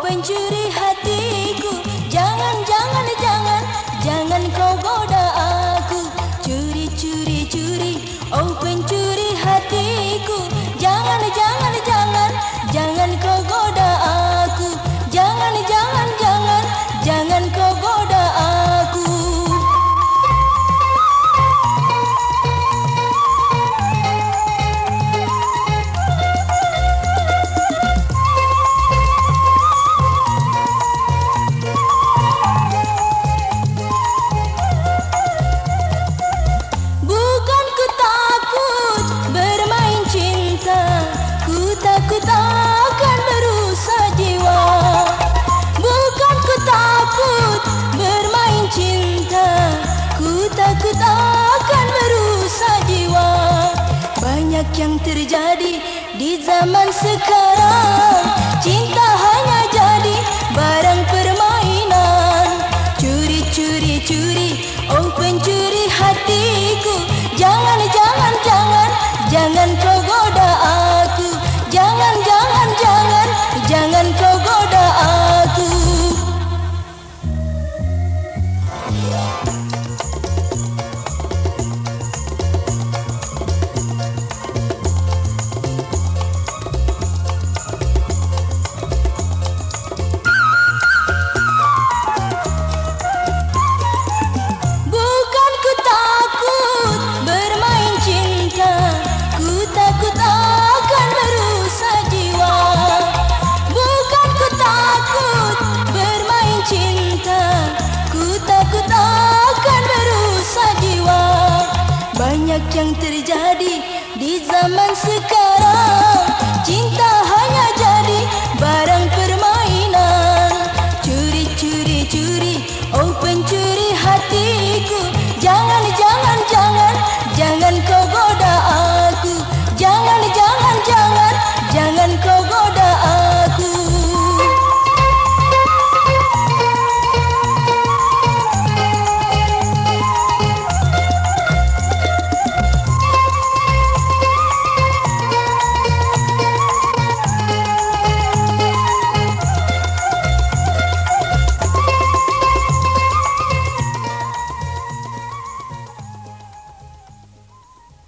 pencuri hatiku Jangan, jangan, jangan Jangan kau goda takut akan merusak jiwa. Banyak yang terjadi di zaman sekarang. Cinta hanya jadi barang permainan. Curi, curi, curi Oh pencuri hatiku. Jangan, jangan, jangan Jangan kau goda aku. Jangan, jangan, jangan Jangan kau goda aku Banyak yang terjadi di zaman sekarang. Cinta